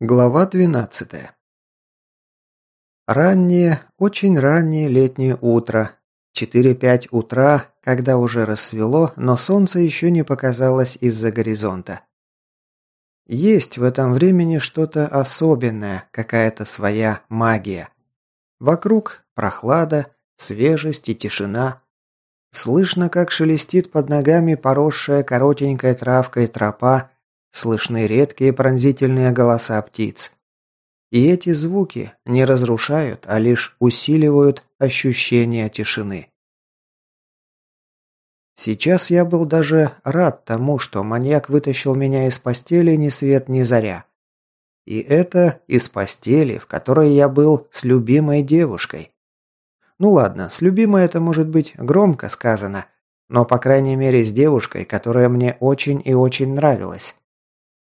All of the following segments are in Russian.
Глава 12. Раннее, очень раннее летнее утро. 4-5 утра, когда уже рассвело, но солнце еще не показалось из-за горизонта. Есть в этом времени что-то особенное, какая-то своя магия. Вокруг прохлада, свежесть и тишина. Слышно, как шелестит под ногами поросшая коротенькой травкой тропа, Слышны редкие пронзительные голоса птиц. И эти звуки не разрушают, а лишь усиливают ощущение тишины. Сейчас я был даже рад тому, что маньяк вытащил меня из постели ни свет ни заря. И это из постели, в которой я был с любимой девушкой. Ну ладно, с любимой это может быть громко сказано, но по крайней мере с девушкой, которая мне очень и очень нравилась.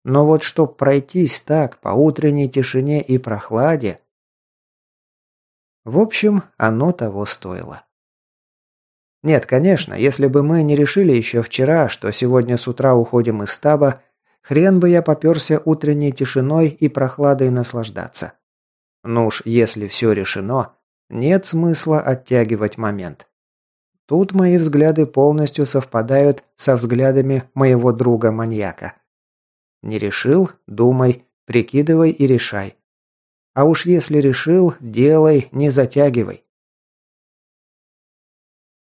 Но вот чтоб пройтись так по утренней тишине и прохладе... В общем, оно того стоило. Нет, конечно, если бы мы не решили еще вчера, что сегодня с утра уходим из стаба, хрен бы я поперся утренней тишиной и прохладой наслаждаться. Ну уж, если все решено, нет смысла оттягивать момент. Тут мои взгляды полностью совпадают со взглядами моего друга-маньяка. Не решил – думай, прикидывай и решай. А уж если решил – делай, не затягивай.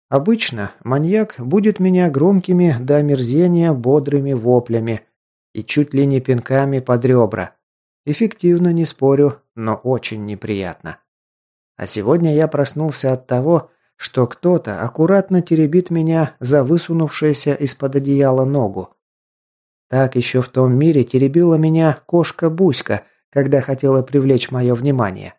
Обычно маньяк будет меня громкими до омерзения бодрыми воплями и чуть ли не пинками под ребра. Эффективно, не спорю, но очень неприятно. А сегодня я проснулся от того, что кто-то аккуратно теребит меня за высунувшуюся из-под одеяла ногу. Так еще в том мире теребила меня кошка-буська, когда хотела привлечь мое внимание.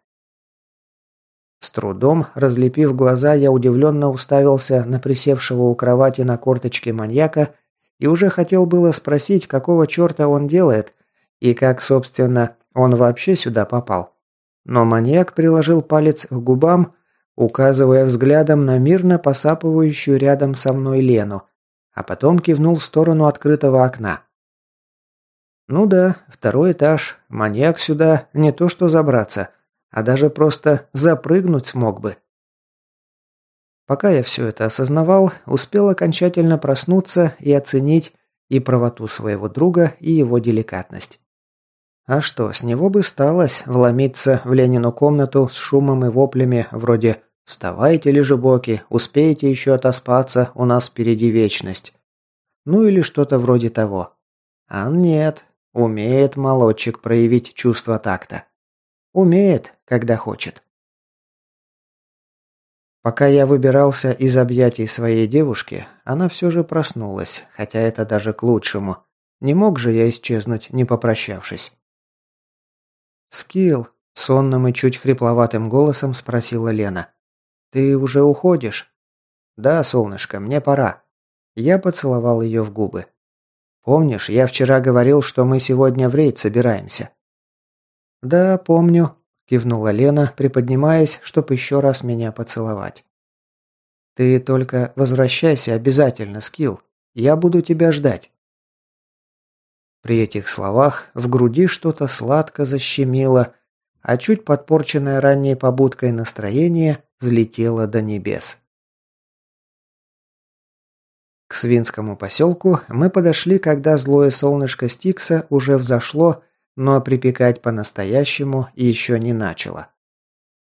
С трудом, разлепив глаза, я удивленно уставился на присевшего у кровати на корточке маньяка и уже хотел было спросить, какого черта он делает и как, собственно, он вообще сюда попал. Но маньяк приложил палец к губам, указывая взглядом на мирно посапывающую рядом со мной Лену, а потом кивнул в сторону открытого окна. Ну да, второй этаж. Маньяк сюда не то что забраться, а даже просто запрыгнуть смог бы. Пока я все это осознавал, успел окончательно проснуться и оценить и правоту своего друга, и его деликатность. А что, с него бы сталось вломиться в Ленину комнату с шумом и воплями вроде «Вставайте, лежебоки, успеете еще отоспаться, у нас впереди вечность». Ну или что-то вроде того. А нет, Умеет молодчик проявить чувство такта. Умеет, когда хочет. Пока я выбирался из объятий своей девушки, она все же проснулась, хотя это даже к лучшему. Не мог же я исчезнуть, не попрощавшись. «Скилл», — сонным и чуть хрипловатым голосом спросила Лена. «Ты уже уходишь?» «Да, солнышко, мне пора». Я поцеловал ее в губы. Помнишь, я вчера говорил, что мы сегодня в рейд собираемся?» «Да, помню», – кивнула Лена, приподнимаясь, чтобы еще раз меня поцеловать. «Ты только возвращайся обязательно, Скилл. Я буду тебя ждать». При этих словах в груди что-то сладко защемило, а чуть подпорченное ранней побудкой настроение взлетело до небес. К Свинскому поселку мы подошли, когда злое солнышко Стикса уже взошло, но припекать по-настоящему еще не начало.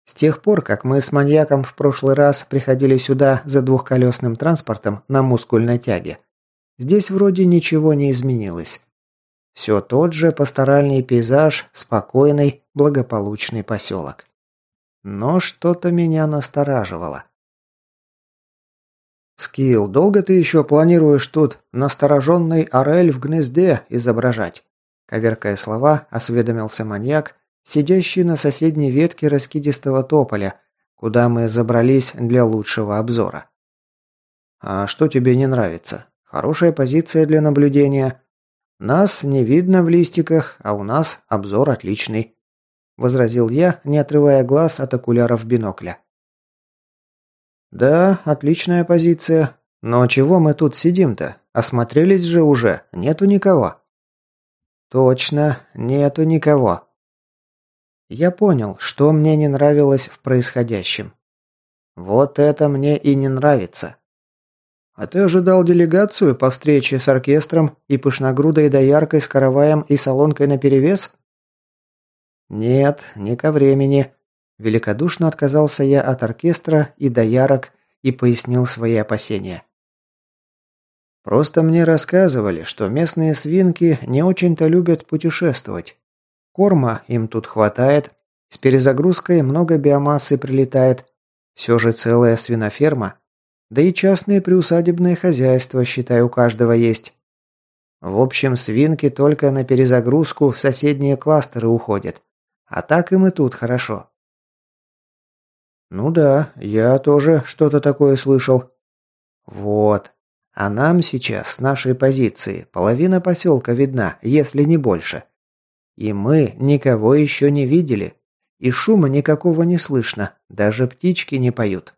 С тех пор, как мы с маньяком в прошлый раз приходили сюда за двухколесным транспортом на мускульной тяге, здесь вроде ничего не изменилось. Все тот же пасторальный пейзаж, спокойный, благополучный поселок. Но что-то меня настораживало. «Скилл, долго ты еще планируешь тут настороженный орель в гнезде изображать?» Коверкая слова, осведомился маньяк, сидящий на соседней ветке раскидистого тополя, куда мы забрались для лучшего обзора. «А что тебе не нравится? Хорошая позиция для наблюдения. Нас не видно в листиках, а у нас обзор отличный», – возразил я, не отрывая глаз от окуляров бинокля. «Да, отличная позиция. Но чего мы тут сидим-то? Осмотрелись же уже, нету никого». «Точно, нету никого», Я понял, что мне не нравилось в происходящем. Вот это мне и не нравится. А ты ожидал делегацию по встрече с оркестром и пышногрудой дояркой с караваем и солонкой наперевес? Нет, не ко времени. Великодушно отказался я от оркестра и доярок и пояснил свои опасения. Просто мне рассказывали, что местные свинки не очень-то любят путешествовать. Корма им тут хватает, с перезагрузкой много биомассы прилетает. Все же целая свиноферма. Да и частные приусадебные хозяйства, считай, у каждого есть. В общем, свинки только на перезагрузку в соседние кластеры уходят. А так им и тут хорошо. Ну да, я тоже что-то такое слышал. Вот. А нам сейчас с нашей позиции половина поселка видна, если не больше. И мы никого еще не видели. И шума никакого не слышно, даже птички не поют.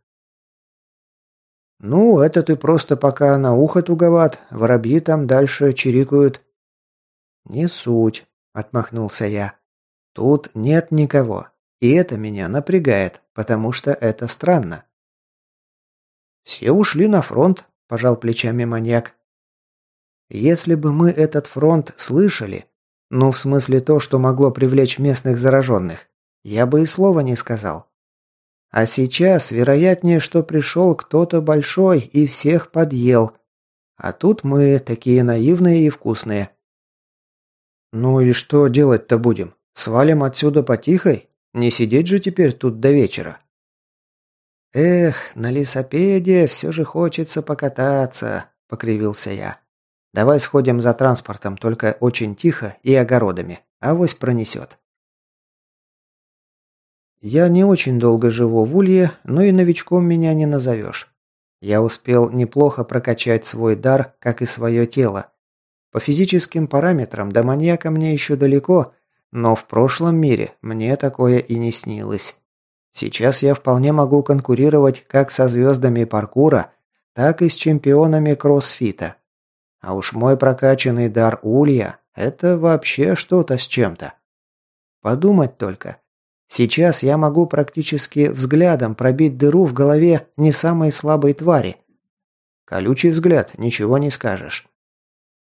Ну, это ты просто пока на ухо туговат, воробьи там дальше чирикают. Не суть, отмахнулся я. Тут нет никого. И это меня напрягает, потому что это странно. Все ушли на фронт, пожал плечами маньяк. Если бы мы этот фронт слышали, ну, в смысле то, что могло привлечь местных зараженных, я бы и слова не сказал. А сейчас, вероятнее, что пришел кто-то большой и всех подъел. А тут мы такие наивные и вкусные. Ну и что делать-то будем? Свалим отсюда потихой? Не сидеть же теперь тут до вечера. «Эх, на лесопеде все же хочется покататься», – покривился я. «Давай сходим за транспортом, только очень тихо и огородами. Авось пронесет». Я не очень долго живу в Улье, но и новичком меня не назовешь. Я успел неплохо прокачать свой дар, как и свое тело. По физическим параметрам до маньяка мне еще далеко, но в прошлом мире мне такое и не снилось. Сейчас я вполне могу конкурировать как со звездами паркура, так и с чемпионами кроссфита. А уж мой прокачанный дар улья – это вообще что-то с чем-то. Подумать только. Сейчас я могу практически взглядом пробить дыру в голове не самой слабой твари. Колючий взгляд, ничего не скажешь.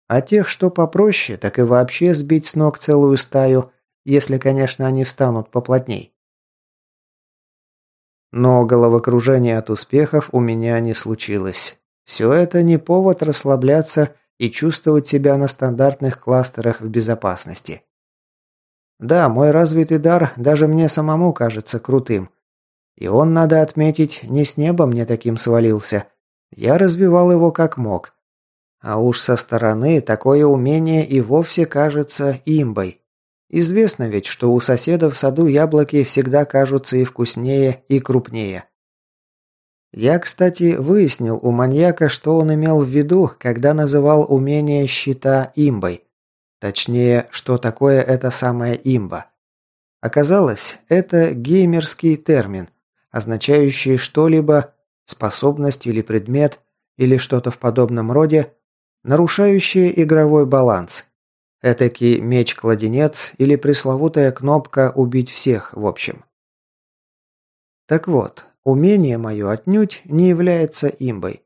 А тех, что попроще, так и вообще сбить с ног целую стаю, если, конечно, они встанут поплотней. Но головокружение от успехов у меня не случилось. Все это не повод расслабляться и чувствовать себя на стандартных кластерах в безопасности. Да, мой развитый дар даже мне самому кажется крутым. И он, надо отметить, не с неба мне таким свалился. Я развивал его как мог. А уж со стороны такое умение и вовсе кажется имбой. Известно ведь, что у соседа в саду яблоки всегда кажутся и вкуснее, и крупнее. Я, кстати, выяснил у маньяка, что он имел в виду, когда называл умение щита имбой. Точнее, что такое это самая имба. Оказалось, это геймерский термин, означающий что-либо, способность или предмет, или что-то в подобном роде, нарушающее игровой баланс, Этакий меч-кладенец или пресловутая кнопка «Убить всех» в общем. Так вот, умение мое отнюдь не является имбой.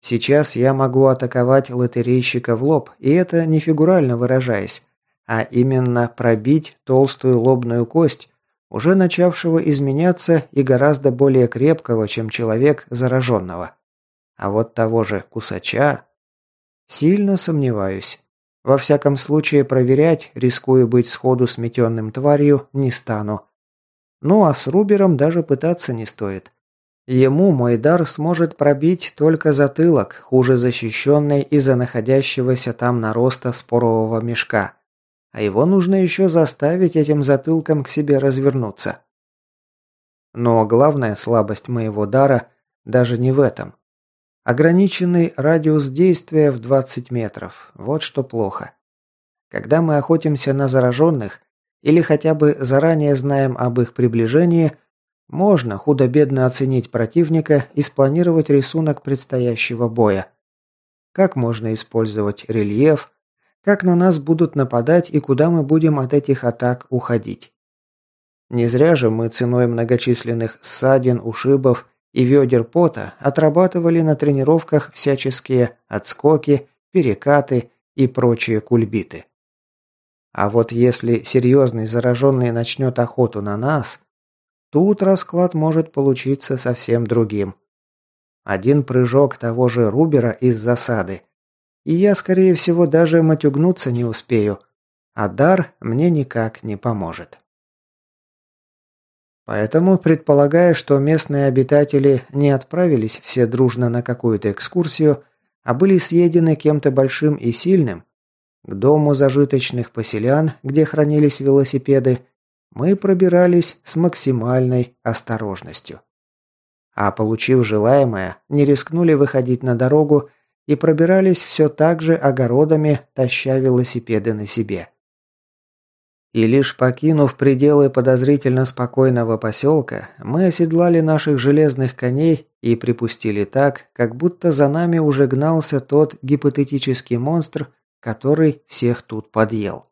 Сейчас я могу атаковать лотерейщика в лоб, и это не фигурально выражаясь, а именно пробить толстую лобную кость, уже начавшего изменяться и гораздо более крепкого, чем человек зараженного. А вот того же кусача... Сильно сомневаюсь. Во всяком случае, проверять, рискуя быть сходу сметенным тварью, не стану. Ну а с Рубером даже пытаться не стоит. Ему мой дар сможет пробить только затылок, хуже защищенный из-за находящегося там нароста спорового мешка. А его нужно еще заставить этим затылком к себе развернуться. Но главная слабость моего дара даже не в этом. Ограниченный радиус действия в 20 метров. Вот что плохо. Когда мы охотимся на зараженных, или хотя бы заранее знаем об их приближении, можно худо-бедно оценить противника и спланировать рисунок предстоящего боя. Как можно использовать рельеф, как на нас будут нападать и куда мы будем от этих атак уходить. Не зря же мы ценой многочисленных ссадин, ушибов и ведер пота отрабатывали на тренировках всяческие отскоки, перекаты и прочие кульбиты. А вот если серьезный зараженный начнет охоту на нас, тут расклад может получиться совсем другим. Один прыжок того же Рубера из засады, и я, скорее всего, даже матюгнуться не успею, а дар мне никак не поможет. Поэтому, предполагая, что местные обитатели не отправились все дружно на какую-то экскурсию, а были съедены кем-то большим и сильным, к дому зажиточных поселян, где хранились велосипеды, мы пробирались с максимальной осторожностью. А получив желаемое, не рискнули выходить на дорогу и пробирались все так же огородами, таща велосипеды на себе. И лишь покинув пределы подозрительно спокойного поселка, мы оседлали наших железных коней и припустили так, как будто за нами уже гнался тот гипотетический монстр, который всех тут подъел.